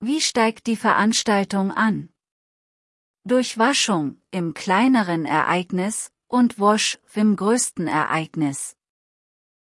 Wie steigt die Veranstaltung an? Durch Waschung im kleineren Ereignis und Wash im größten Ereignis.